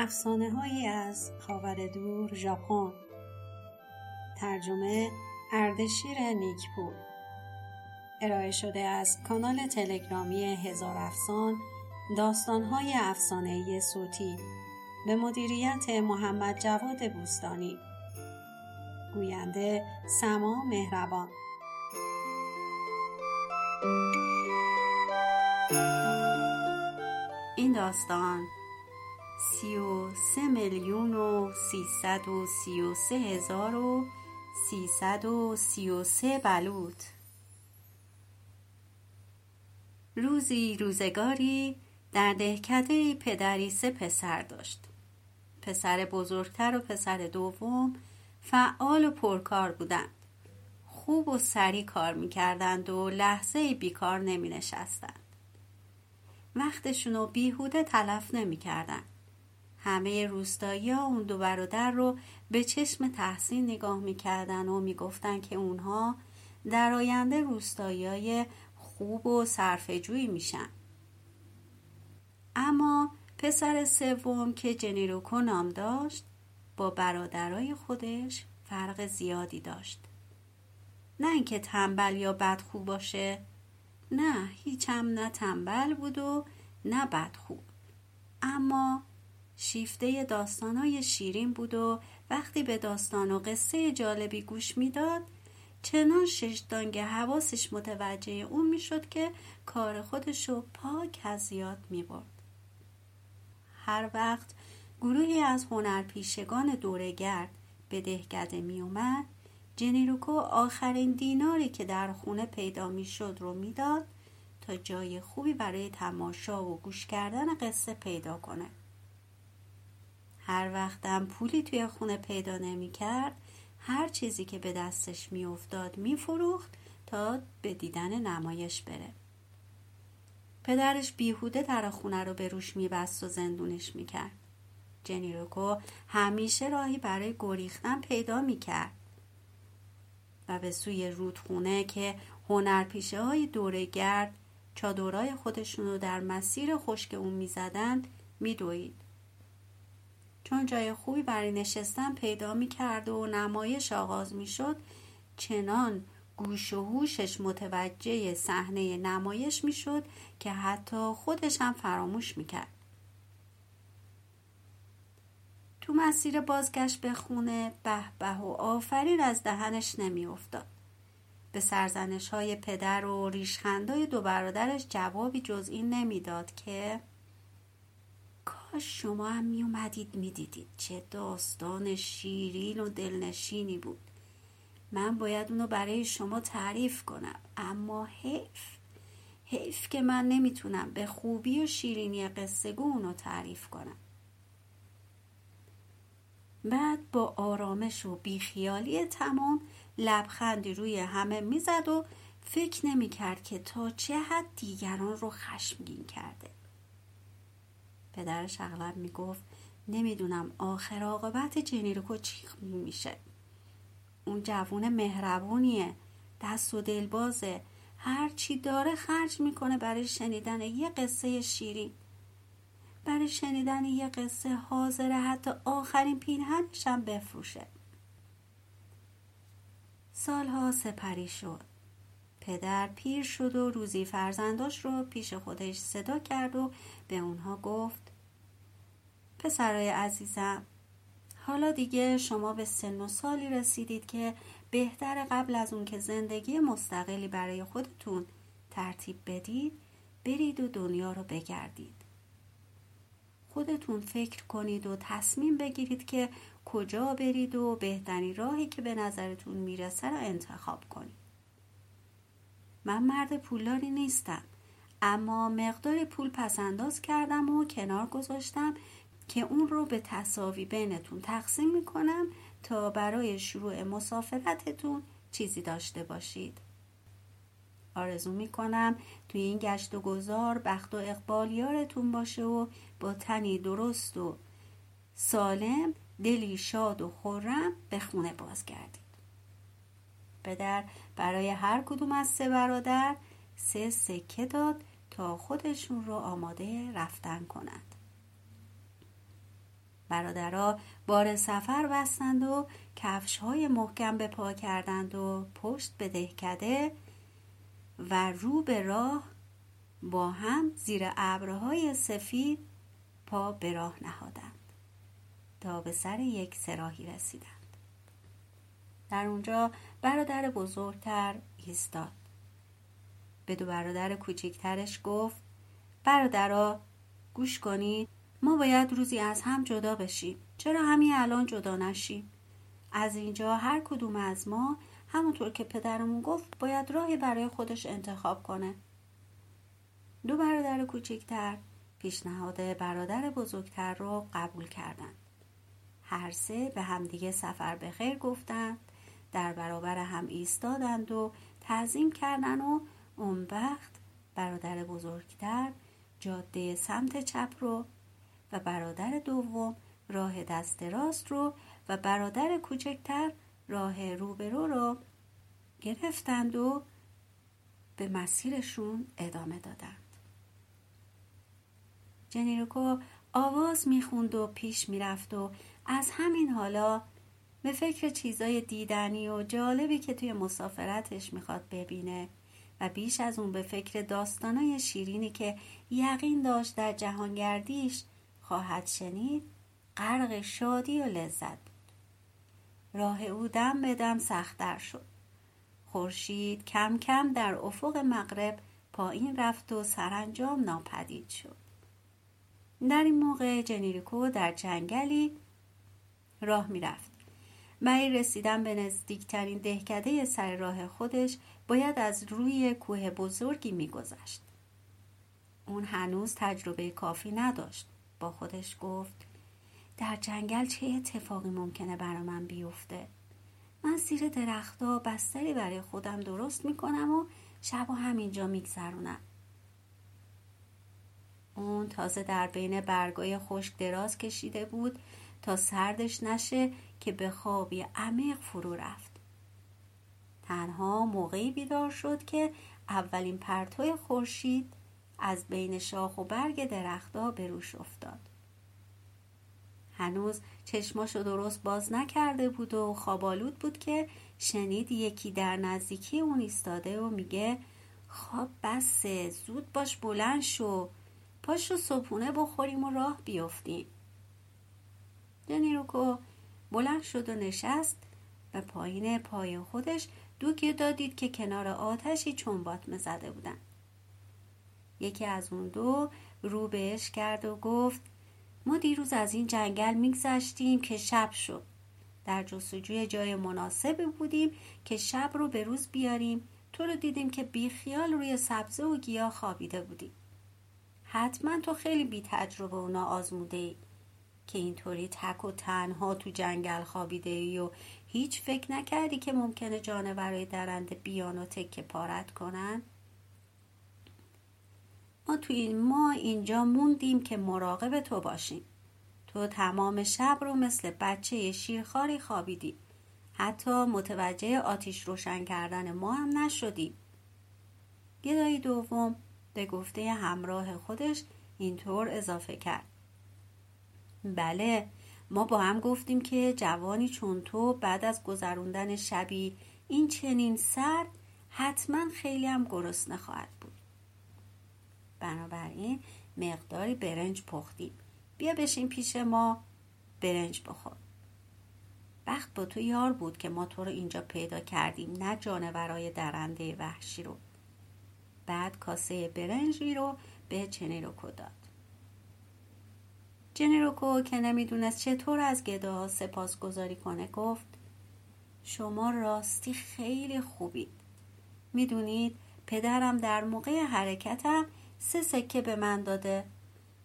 افسانه هایی از خاور دور ژاپن. ترجمه اردشیر نیکپور. ارائه شده از کانال تلگرامی هزار افسان داستانهای افسانه صوتی. به مدیریت محمد جواد بوستانی. گوینده سما مهربان. این داستان سی و سه میلیون و سیصد و سی و سه هزار و سیصد و سی و سه بلوط. روزی روزگاری در دهکده پدری سه پسر داشت. پسر بزرگتر و پسر دوم فعال و پرکار بودند. خوب و سریع کار می‌کردند و لحظه بیکار نمی نشستند وقتشون رو بیهوده تلف نمی‌کردند. همه روستایی ها اون دو برادر رو به چشم تحسین نگاه می‌کردن و می‌گفتن که اونها در آینده روستایی خوب و صرفه‌جویی میشن. اما پسر سوم که جنیروکو نام داشت با برادرای خودش فرق زیادی داشت. نه اینکه تنبل یا بدخو باشه نه هیچ هم نه تنبل بود و نه بدخو. اما شیفته داستانهای شیرین بود و وقتی به داستان و قصه جالبی گوش می‌داد چنان ششدانگ حواسش متوجه اون می‌شد که کار خودش رو پاک از یاد می‌برد. هر وقت گروهی از هنرپیشگان دورگرد به دهکده می اومد جنیروکو آخرین دیناری که در خونه پیدا می‌شد رو می‌داد تا جای خوبی برای تماشا و گوش کردن قصه پیدا کنه هر وقتم پولی توی خونه پیدا نمی کرد هر چیزی که به دستش می افتاد می فروخت تا به دیدن نمایش بره. پدرش بیهوده در خونه رو به روش بست و زندونش کرد جنیروکو همیشه راهی برای گریختن پیدا کرد و به سوی رودخونه که هنرپیشه های دوره گرد چادرای خودشون رو در مسیر خشک اون می‌زدند میدوید. چون جای خوبی برای نشستن پیدا می کرد و نمایش آغاز می شد چنان گوش و هوشش متوجه صحنه نمایش می شد که حتی خودش هم فراموش می کرد. تو مسیر بازگشت به خونه به به و آفرین از دهنش نمی افتاد. به سرزنش های پدر و ریشخندای دو برادرش جوابی جز این نمی‌داد که کاش شما هم می اومدید می دیدید چه داستان شیرین و دلنشینی بود. من باید اونو برای شما تعریف کنم. اما حیف حیف که من نمی‌تونم به خوبی و شیرینی قصه اونو تعریف کنم. بعد با آرامش و بیخیالی تمام لبخندی روی همه می‌زد و فکر نمی‌کرد که تا چه حد دیگران رو خشمگین کرده. پدرش اغلب می‌گفت نمی‌دونم آخر عاقبت جنیروکو چی میشه. اون جوون مهربونیه دست و دلبازه هر چی داره خرج می‌کنه برای شنیدن یه قصه شیرین. برای شنیدن یه قصه حاضره حتی آخرین پینهنش هم بفروشه. سالها سپری شد. پدر پیر شد و روزی فرزنداش رو پیش خودش صدا کرد و به اونها گفت پسرای عزیزم حالا دیگه شما به سن و سالی رسیدید که بهتر قبل از اون که زندگی مستقلی برای خودتون ترتیب بدید برید و دنیا رو بگردید. خودتون فکر کنید و تصمیم بگیرید که کجا برید و بهترین راهی که به نظرتون می‌رسه رو انتخاب کنید. من مرد پولداری نیستم. اما مقدار پول پسنداز کردم و کنار گذاشتم که اون رو به تصاوی بینتون تقسیم می‌کنم تا برای شروع مسافرتتون چیزی داشته باشید. آرزو می‌کنم توی این گشت و گذار بخت و اقبال یارتون باشه و با تنی درست و سالم دلی شاد و خورم به خونه بازگردید. پدر برای هر کدوم از سه برادر سه سکه داد تا خودشون رو آماده رفتن کنند. برادرها بار سفر بستند و کفش های محکم به پا کردند و پشت به دهکده و رو به راه با هم زیر ابرهای سفید پا به راه نهادند تا به سر یک سراحی رسیدند. در اونجا برادر بزرگتر ایستاد. به دو برادر کوچکترش گفت برادرها گوش کنید ما باید روزی از هم جدا بشیم. چرا همین الان جدا نشیم؟ از اینجا هر کدوم از ما همونطور که پدرمون گفت باید راهی برای خودش انتخاب کنه. دو برادر کوچکتر پیشنهاد برادر بزرگتر رو قبول کردند. هر سه به همدیگه سفر به خیر گفتند. در برابر هم ایستادند و تعظیم کردند و اون وقت برادر بزرگتر جاده سمت چپ رو و برادر دوم راه دست راست رو و برادر کوچکتر راه روبرو رو گرفتند و به مسیرشون ادامه دادند. جنیروکو آواز می‌خوند و پیش می‌رفت و از همین حالا به فکر چیزای دیدنی و جالبی که توی مسافرتش می‌خواد ببینه و بیش از اون به فکر داستانای شیرینی که یقین داشت در جهانگردیش خواهد شنید غرق شادی و لذت بود. راه او دم به دم سختتر شد. خورشید کم کم در افق مغرب پایین رفت و سرانجام ناپدید شد. در این موقع جنیریکو در جنگلی راه می‌رفت. برای رسیدن به نزدیکترین دهکده سر راه خودش باید از روی کوه بزرگی میگذشت. اون هنوز تجربه کافی نداشت. با خودش گفت در جنگل چه اتفاقی ممکنه برا من بیفته؟ من زیر درختها بستری برای خودم درست می‌کنم و شب و همینجا میگذرونم. اون تازه در بین برگای خشک دراز کشیده بود تا سردش نشه که به خوابی عمیق فرو رفت. تنها موقعی بیدار شد که اولین پرتوی خورشید از بین شاخ و برگ درختها به روش افتاد. هنوز چشماشو درست باز نکرده بود و خوابالود بود که شنید یکی در نزدیکی اون ایستاده و میگه خواب بسه زود باش بلند شو پاشو صبحونه بخوریم و راه بیفتیم جنیروکو بلند شد و نشست و پایین پای خودش دوکی دادید که کنار آتشی چون زده بودن. یکی از اون دو رو بهش کرد و گفت ما دیروز از این جنگل میگذشتیم که شب شد. در جستجوی جای مناسبی بودیم که شب رو به روز بیاریم. تو رو دیدیم که بیخیال روی سبزه و گیاه خوابیده بودیم. حتما تو خیلی بی تجربه و ناآزموده ای که اینطوری تک و تنها تو جنگل خوابیده ای و هیچ فکر نکردی که ممکنه جانورای درنده بیان و تکه پارت کنن؟ ما تو این ما اینجا موندیم که مراقب تو باشیم. تو تمام شب رو مثل بچه شیرخواری خوابیدی. حتی متوجه آتیش روشن کردن ما هم نشدیم. گدایی دوم به گفته همراه خودش اینطور اضافه کرد. بله. ما با هم گفتیم که جوانی چون تو بعد از گذروندن شبی این چنین سرد حتما خیلی هم گرسنه خواهد بود. بنابراین مقداری برنج پختیم. بیا بشین پیش ما برنج بخور. وقت با تو یار بود که ما تو رو اینجا پیدا کردیم نه جانورای درنده وحشی رو. بعد کاسه برنجی رو به چنیروکو داد. جنیروکو که نمی‌دونست چطور از گداها سپاس گذاری کنه گفت شما راستی خیلی خوبید. می‌دونید پدرم در موقع حرکتم سه سکه به من داده.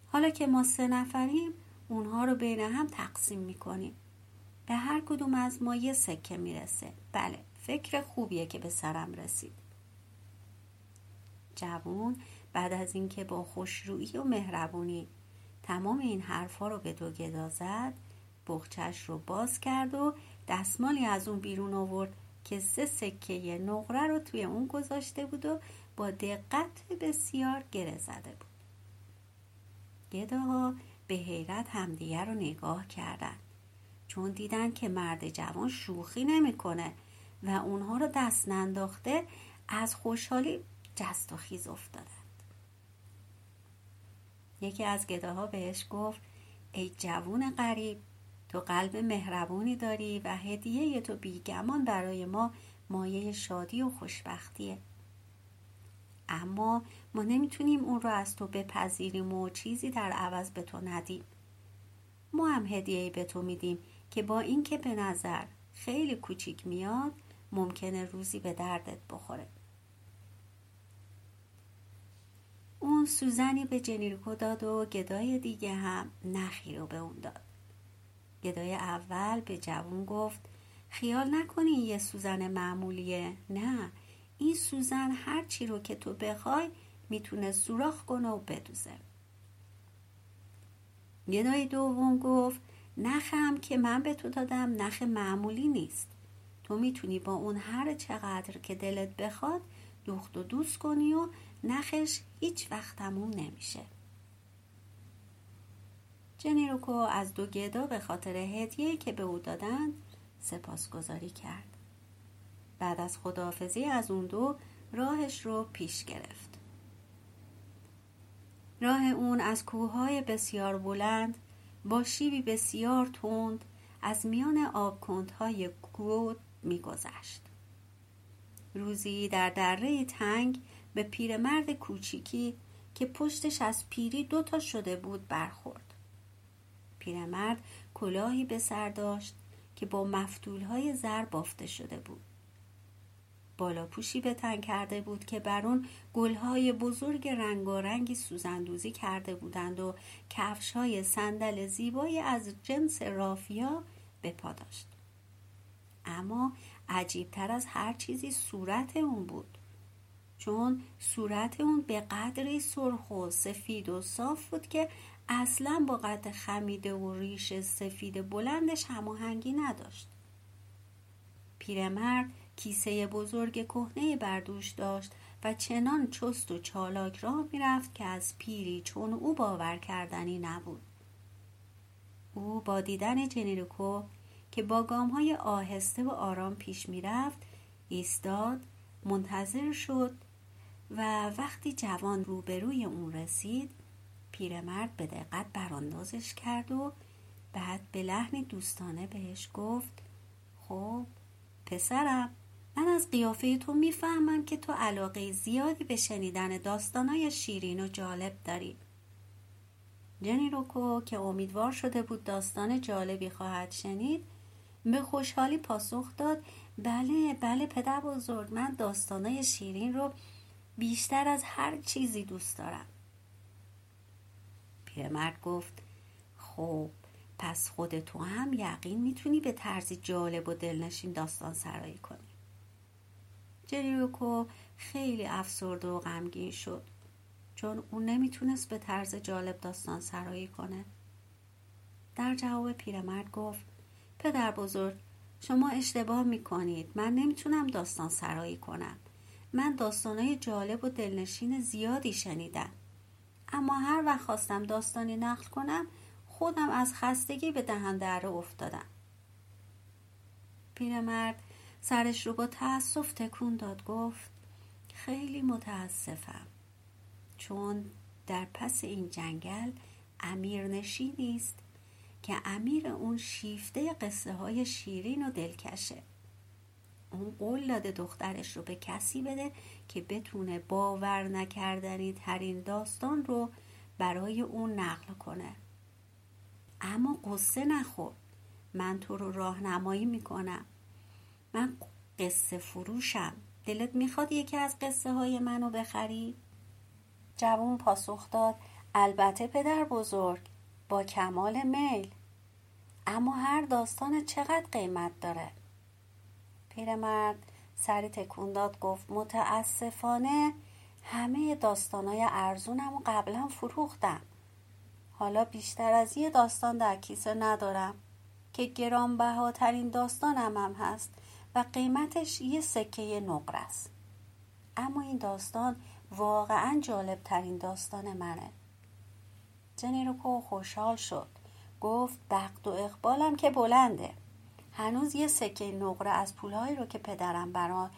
حالا که ما سه نفریم اونها رو بین هم تقسیم می‌کنیم. به هر کدوم از ما یه سکه می‌رسه. بله فکر خوبیه که به سرم رسید. جوون بعد از اینکه با خوشرویی و مهربونی تمام این حرفا رو به دو گدا زد بخچش رو باز کرد و دستمالی از اون بیرون آورد که سه سکه نقره رو توی اون گذاشته بود و با دقت بسیار گره زده بود. گداها به حیرت همدیگر رو نگاه کردند. چون دیدن که مرد جوان شوخی نمی‌کنه و اونها رو دست ننداخته از خوشحالی جست و خیز افتادند یکی از گداها بهش گفت ای جوون غریب تو قلب مهربونی داری و هدیه تو بیگمان برای ما مایه شادی و خوشبختیه. اما ما نمی‌تونیم اون رو از تو بپذیریم و چیزی در عوض به تو ندیم. ما هم هدیه به تو میدیم که با اینکه به نظر خیلی کوچیک میاد ممکنه روزی به دردت بخوره. اون سوزنی به جنیرکو داد و گدای دیگه هم نخی رو به اون داد. گدای اول به جوون گفت خیال نکنی یه سوزن معمولیه. نه این سوزن هر چی رو که تو بخوای می‌تونه سوراخ کنه و بدوزه. گدای دوم گفت نخم که من به تو دادم نخ معمولی نیست. تو می‌تونی با اون هر چقدر که دلت بخواد دوخت و دوست کنی و نخش هیچ وقت تموم نمیشه. جنیروکو از دو گدا به خاطر هدیه که به او دادن سپاسگزاری کرد. بعد از خداحافظی از اون دو راهش رو پیش گرفت. راه اون از کوههای بسیار بلند با شیبی بسیار تند از میان آبکندهای گود میگذشت. روزی در دره تنگ به پیرمرد کوچیکی که پشتش از پیری دوتا شده بود برخورد. پیرمرد کلاهی به سر داشت که با مفتولهای زر بافته شده بود. بالاپوشی به تن کرده بود که بر اون گلهای بزرگ رنگارنگی سوزندوزی کرده بودند و کفشهای صندل زیبایی از جنس رافیا به پا داشت. اما عجیبتر از هر چیزی صورت اون بود. چون صورت اون به قدری سرخ و سفید و صاف بود که اصلا با قد خمیده و ریش سفید بلندش هماهنگی نداشت. پیرمرد کیسه بزرگ کهنه بردوش داشت و چنان چست و چالاک راه می‌رفت که از پیری چون او باور کردنی نبود. او با دیدن جنیروکو که با گام های آهسته و آرام پیش می‌رفت ایستاد منتظر شد و وقتی جوان روبروی اون رسید پیرمرد به دقت براندازش کرد و بعد به لحنی دوستانه بهش گفت خب پسرم من از قیافه تو می‌فهمم که تو علاقه زیادی به شنیدن داستانای شیرین و جالب داری. جنی روکو که امیدوار شده بود داستان جالبی خواهد شنید به خوشحالی پاسخ داد. بله بله پدر بزرگ من داستانای شیرین رو بیشتر از هر چیزی دوست دارم. پیرمرد گفت خب پس خود تو هم یقین می‌تونی به طرزی جالب و دلنشین داستان سرایی کنی. جریوکو خیلی افسرده و غمگین شد چون اون نمی‌تونست به طرز جالب داستان سرایی کنه. در جواب پیرمرد گفت پدر بزرگ شما اشتباه می‌کنید. من نمی‌تونم داستان سرایی کنم. من داستانهای جالب و دلنشین زیادی شنیدم. اما هر وقت خواستم داستانی نقل کنم خودم از خستگی به دهن دره افتادم. پیرمرد سرش رو با تأسف تکون داد گفت خیلی متاسفم. چون در پس این جنگل امیر نشینی است که امیر اون شیفته قصه های شیرین و دلکشه. اون قول داده دخترش رو به کسی بده که بتونه باور نکردنی ترین داستان رو برای اون نقل کنه. اما قصه نخور من تو رو راهنمایی می‌کنم. من قصه فروشم. دلت می‌خواد یکی از قصه های منو بخری؟ جوون پاسخ داد. البته پدر بزرگ. با کمال میل. اما هر داستان چقدر قیمت داره؟ پیرمرد سری تکون داد گفت متاسفانه همه داستانای ارزونم و قبلا فروختم. حالا بیشتر از یه داستان در کیسه ندارم که گرانبهاترین داستانم هم هست و قیمتش یه سکه نقره است. اما این داستان واقعا جالب ترین داستان منه. جنیروکو خوشحال شد گفت بخت و اقبالم که بلنده هنوز یه سکه نقره از پولهایی رو که پدرم برای,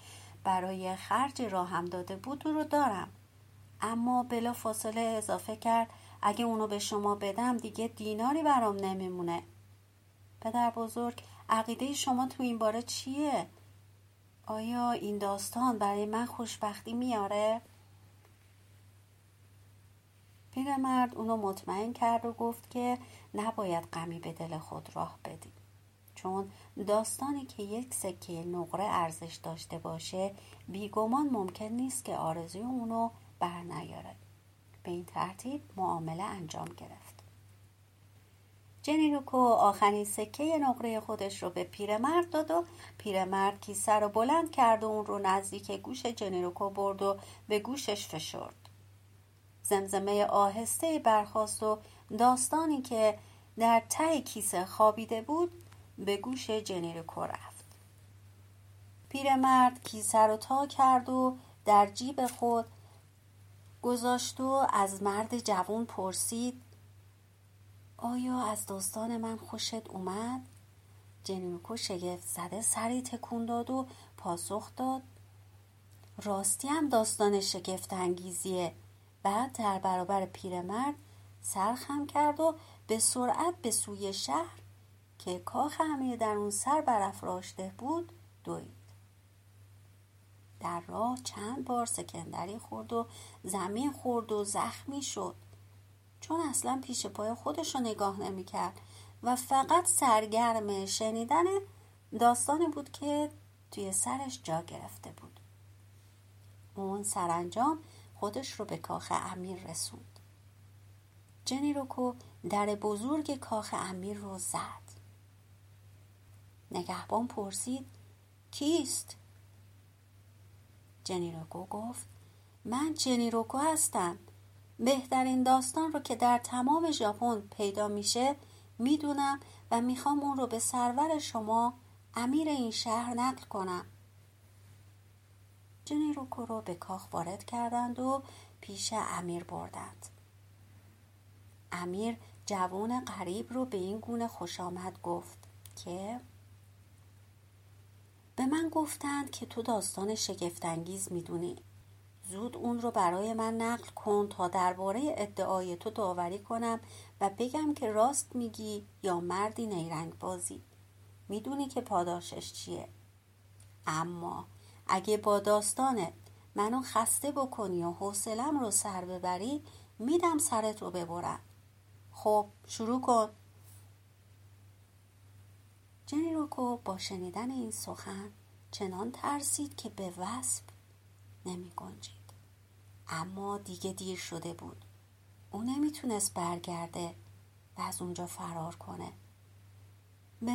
برای خرج راهم داده بود رو دارم اما بلا فاصله اضافه کرد اگه اونو به شما بدم دیگه دیناری برام نمیمونه پدر بزرگ عقیده شما تو این باره چیه؟ آیا این داستان برای من خوشبختی میاره؟ پیرمرد اونو مطمئن کرد و گفت که نباید غمی به دل خود راه بدی. چون داستانی که یک سکه نقره ارزش داشته باشه بیگمان ممکن نیست که آرزوی اونو بر نیاره. به این ترتیب معامله انجام گرفت. جنیروکو آخرین سکه نقره خودش رو به پیرمرد داد و پیرمرد کیسه رو بلند کرد و اون رو نزدیک گوش جنیروکو برد و به گوشش فشرد. زمزمه آهسته برخواست و داستانی که در ته کیسه خوابیده بود به گوش جنیروکو رفت پیرمرد کیسه رو تا کرد و در جیب خود گذاشت و از مرد جوان پرسید آیا از داستان من خوشت اومد؟ جنیروکو شگفت زده سری تکون داد و پاسخ داد راستی هم داستان شگفت انگیزیه بعد در برابر پیرمرد سرخم کرد و به سرعت به سوی شهر که کاخ امیر در اون سر برافراشته بود دوید. در راه چند بار سکندری خورد و زمین خورد و زخمی شد. چون اصلا پیش پای خودش رو نگاه نمی‌کرد و فقط سرگرم شنیدن داستانی بود که توی سرش جا گرفته بود. اون سرانجام خودش رو به کاخ امیر رسوند. جنیروکو در بزرگ کاخ امیر رو زد. نگهبان پرسید کیست؟ جنیروکو گفت من جنیروکو هستم. بهترین داستان رو که در تمام ژاپن پیدا میشه می‌دونم و می‌خوام اون رو به سرور شما امیر این شهر نقل کنم. جنیروکو رو به کاخ وارد کردند و پیش امیر بردند. امیر جوان غریب رو به این گونه خوش آمد گفت که به من گفتند که تو داستان شگفتانگیز می‌دونی. زود اون رو برای من نقل کن تا درباره ادعای تو داوری کنم و بگم که راست میگی یا مردی نیرنگ بازی می‌دونی که پاداشش چیه. اما اگه با داستانت منو خسته بکنی و حوصلم رو سر ببری میدم سرت رو ببرم. خب شروع کن. جنی روکو با شنیدن این سخن چنان ترسید که به وصف نمی گنجید. اما دیگه دیر شده بود. او نمی‌تونست برگرده و از اونجا فرار کنه. به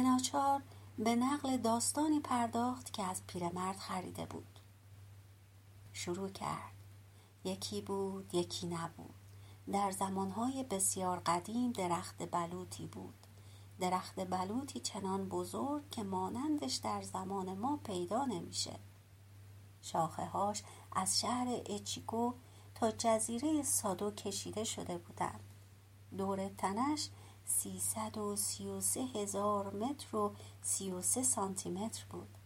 به نقل داستانی پرداخت که از پیرمرد خریده بود. شروع کرد. یکی بود یکی نبود. در زمانهای بسیار قدیم درخت بلوطی بود. درخت بلوطی چنان بزرگ که مانندش در زمان ما پیدا نمیشه. شاخه هاش از شهر اچیگو تا جزیره سادو کشیده شده بودند. دور تنش سیصد و سی و سه هزار متر و سی و سه سانتی متر بود.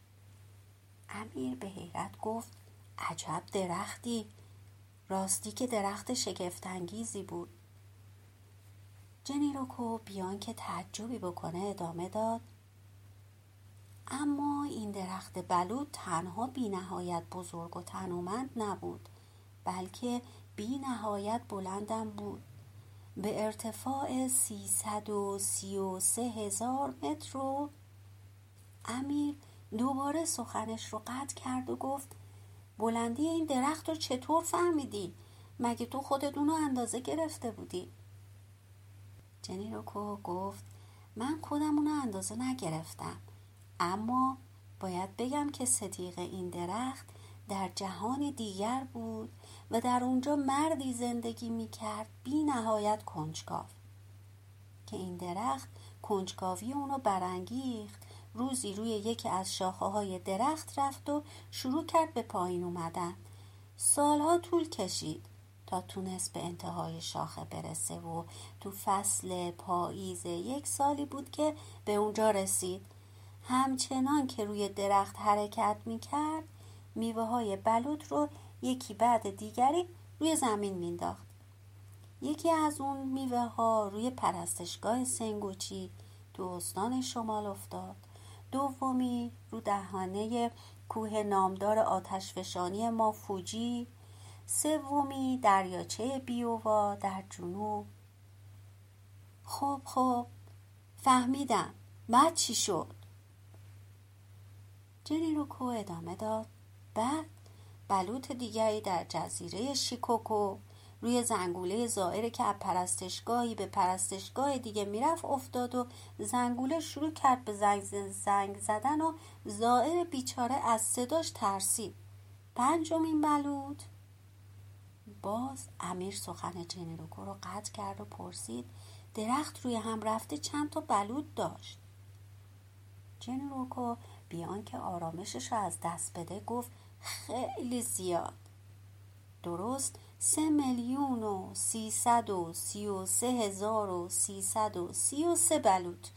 امیر به حیرت گفت عجب درختی. راستی که درخت شگفتانگیزی بود. جنیروکو بیان که تعجبی بکنه ادامه داد. اما این درخت بلود تنها بی نهایت بزرگ و تنومند نبود بلکه بی نهایت بلندم بود. به ارتفاع سیصد و سی و سه هزار متر رو امیر دوباره سخنش رو قطع کرد و گفت بلندی این درخت رو چطور فهمیدی؟ مگه تو خودت اونو اندازه گرفته بودی؟ جنیروکو گفت من خودم اونو اندازه نگرفتم اما باید بگم که صدیق این درخت در جهان دیگر بود و در اونجا مردی زندگی می کرد بی نهایت کنجکاو. که این درخت کنجکاوی اونو برانگیخت. روزی روی یکی از شاخه های درخت رفت و شروع کرد به پایین اومدن. سالها طول کشید تا تونست به انتهای شاخه برسه و تو فصل پاییز یک سالی بود که به اونجا رسید. همچنان که روی درخت حرکت می‌کرد میوه های بلوط رو یکی بعد دیگری روی زمین مینداخت یکی از اون میوه ها روی پرستشگاه سنگوچی تو استان شمال افتاد. دومی رو دهانه کوه نامدار آتشفشانی ما فوجی سومی دریاچه بیووا در جنوب. خب خب فهمیدم. بعد چی شد؟ جنیروکو ادامه داد. بعد؟ بلوط دیگری در جزیره شیکوکو. روی زنگوله زائره که از پرستشگاهی به پرستشگاه دیگه می‌رفت افتاد و زنگوله شروع کرد به زنگ, زنگ زدن و زائر بیچاره از صداش ترسید. پنجمین بلوط. باز امیر سخن جنیروکو رو قطع کرد و پرسید درخت روی هم رفته چند تا بلوط داشت؟ جنیروکو بیان که آرامشش رو از دست بده گفت خیلی زیاد درست سه میلیون و سیصد و سی و سه هزار و سیصد و سی و سه بلوط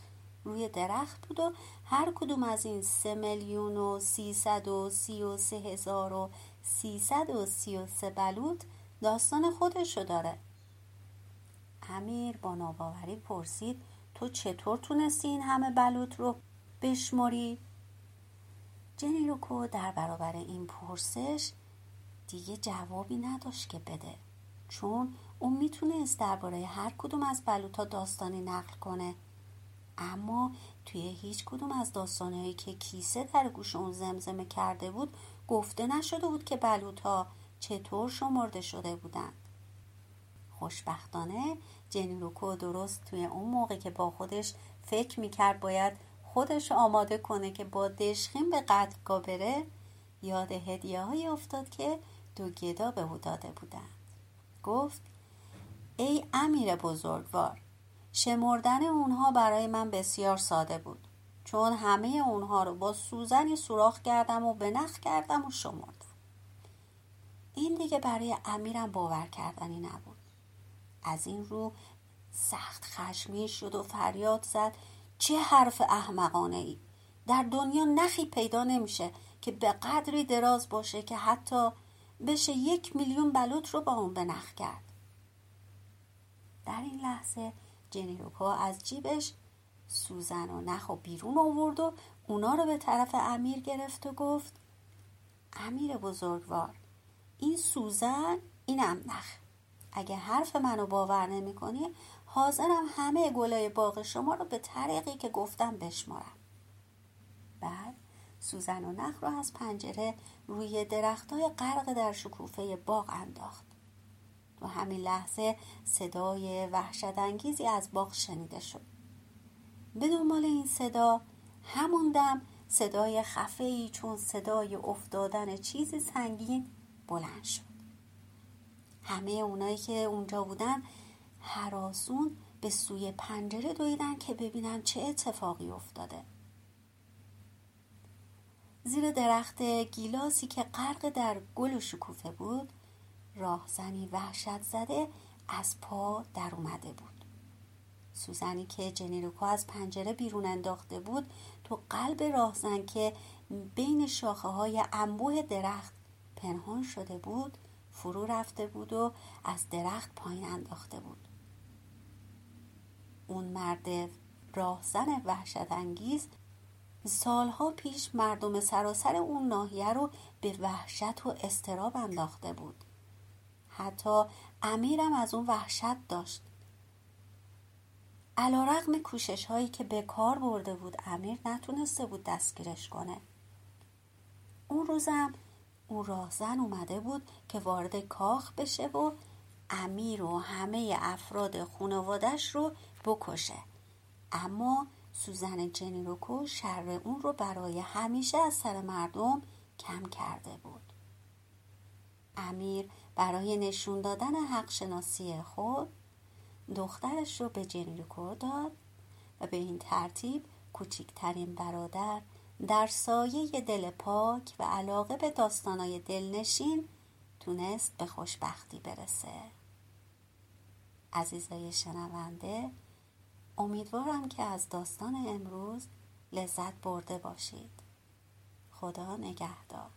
روی درخت بود و هر کدوم از این سه میلیون و سیصد و سی و سه هزار و سیصد و سی و سه بلوط داستان خودشو داره امیر با ناباوری پرسید تو چطور تونستی این همه بلوط رو بشماری؟ جنیروکو در برابر این پرسش دیگه جوابی نداشت که بده. چون اون می‌تونست درباره هر کدوم از بلوطا داستانی نقل کنه. اما توی هیچ کدوم از داستانهایی که کیسه در گوش اون زمزمه کرده بود گفته نشده بود که بلوطها چطور شمرده شده بودند. خوشبختانه جنیروکو درست توی اون موقع که با خودش فکر می‌کرد باید خودش آماده کنه که با دشخیم به قدرگاه بره یاد هدیه های افتاد که دو گدا به او داده بودند. گفت ای امیر بزرگوار شمردن اونها برای من بسیار ساده بود چون همه اونها رو با سوزنی سوراخ کردم و به نخ کردم و شمردم. این دیگه برای امیرم باور کردنی نبود. از این رو سخت خشمی شد و فریاد زد چه حرف احمقانه ای در دنیا نخی پیدا نمیشه که به قدری دراز باشه که حتی بشه یک میلیون بلوط رو با اون به نخ کرد. در این لحظه جنیروکا از جیبش سوزن و نخ و بیرون آورد و اونا رو به طرف امیر گرفت و گفت امیر بزرگوار این سوزن اینم نخ. اگه حرف منو باور نمی کنی حاضرم همه گلای باغ شما رو به طریقی که گفتم بشمارم. بعد سوزن و نخ رو از پنجره روی درختای غرق در شکوفه باغ انداخت. و همین لحظه صدای وحشت از باغ شنیده شد. به دنبال این صدا همون دم صدای خفه چون صدای افتادن چیزی سنگین بلند شد. همه اونایی که اونجا بودن حراسون به سوی پنجره دویدن که ببینن چه اتفاقی افتاده. زیر درخت گیلاسی که غرق در گل و شکوفه بود راهزنی وحشت زده از پا در اومده بود. سوزنی که جنیروکو از پنجره بیرون انداخته بود تو قلب راهزن که بین شاخه های انبوه درخت پنهان شده بود فرو رفته بود و از درخت پایین انداخته بود. اون مرد راهزن وحشت انگیز سالها پیش مردم سراسر اون ناحیه رو به وحشت و استراب انداخته بود. حتی امیرم از اون وحشت داشت. علا رقم کوشش هایی که به کار برده بود امیر نتونسته بود دستگیرش کنه. اون روزم اون راهزن اومده بود که وارد کاخ بشه و امیر و همه افراد خانوادش رو بکشه. اما سوزن جنیروکو شر اون رو برای همیشه از سر مردم کم کرده بود. امیر برای نشون دادن حق شناسی خود دخترش رو به جنیروکو داد و به این ترتیب کوچکترین برادر در سایه دل پاک و علاقه به داستانای دلنشین تونست به خوشبختی برسه. عزیزای شنونده امیدوارم که از داستان امروز لذت برده باشید. خدا نگهدار.